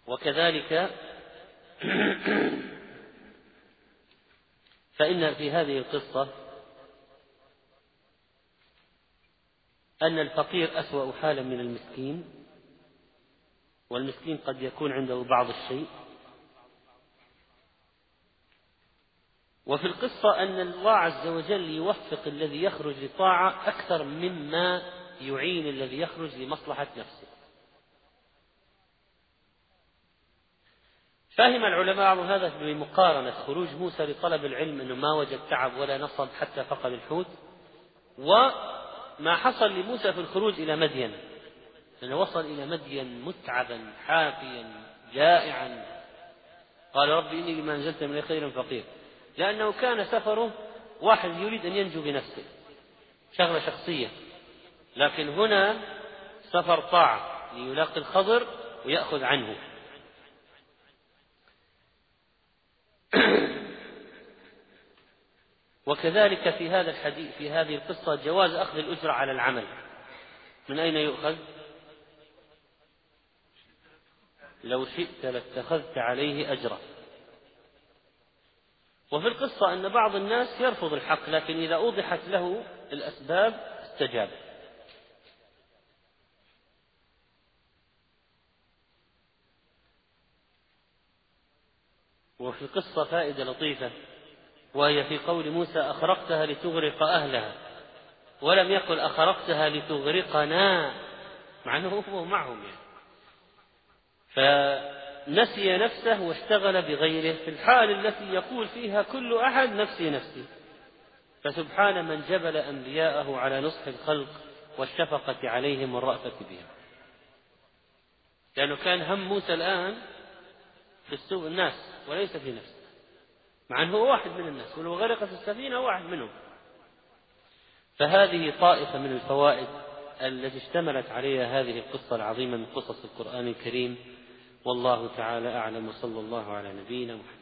S1: وكذلك فإن في هذه القصة أن الفقير أسوأ حالا من المسكين والمسكين قد يكون عنده بعض الشيء. وفي القصة أن الله عز وجل يوفق الذي يخرج لطاعة أكثر مما يعين الذي يخرج لمصلحة نفسه. فهم العلماء هذا بمقارنة خروج موسى لطلب العلم أنه ما وجد تعب ولا نصب حتى فقد الحوت وما حصل لموسى في الخروج إلى مدين. لأنه وصل إلى مدين متعبا حافيا جائعا. قال ربي إني لما أنزلت من خير فقير. لأنه كان سفره واحد يريد أن ينجو بنفسه. شغلة شخصية. لكن هنا سفر طاعة ليلاقي الخضر ويأخذ عنه. وكذلك في هذا الحديث في هذه القصة جواز أخذ الأجرة على العمل. من أين يؤخذ؟ لو شئت لاتخذت عليه أجرا. وفي القصة أن بعض الناس يرفض الحق لكن إذا أوضحت له الأسباب استجاب. وفي القصة فائدة لطيفة. وهي في قول موسى أخرقتها لتغرق أهلها ولم يقل أخرقتها لتغرقنا مع أنه هو معهم يعني. فنسي نفسه واشتغل بغيره في الحال التي يقول فيها كل أحد نفسي نفسي. فسبحان من جبل أنبياءه على نصح الخلق والشفقة عليهم والرأفة بهم. لأنه كان هم موسى الآن في السوء الناس وليس في نفسه. مع أنه هو واحد من الناس ولو غرقت السفينة واحد منهم. فهذه طائفة من الفوائد التي اشتملت عليها هذه القصة العظيمة من قصص القرآن الكريم. والله تعالى أعلم وصلى الله على نبينا محمد.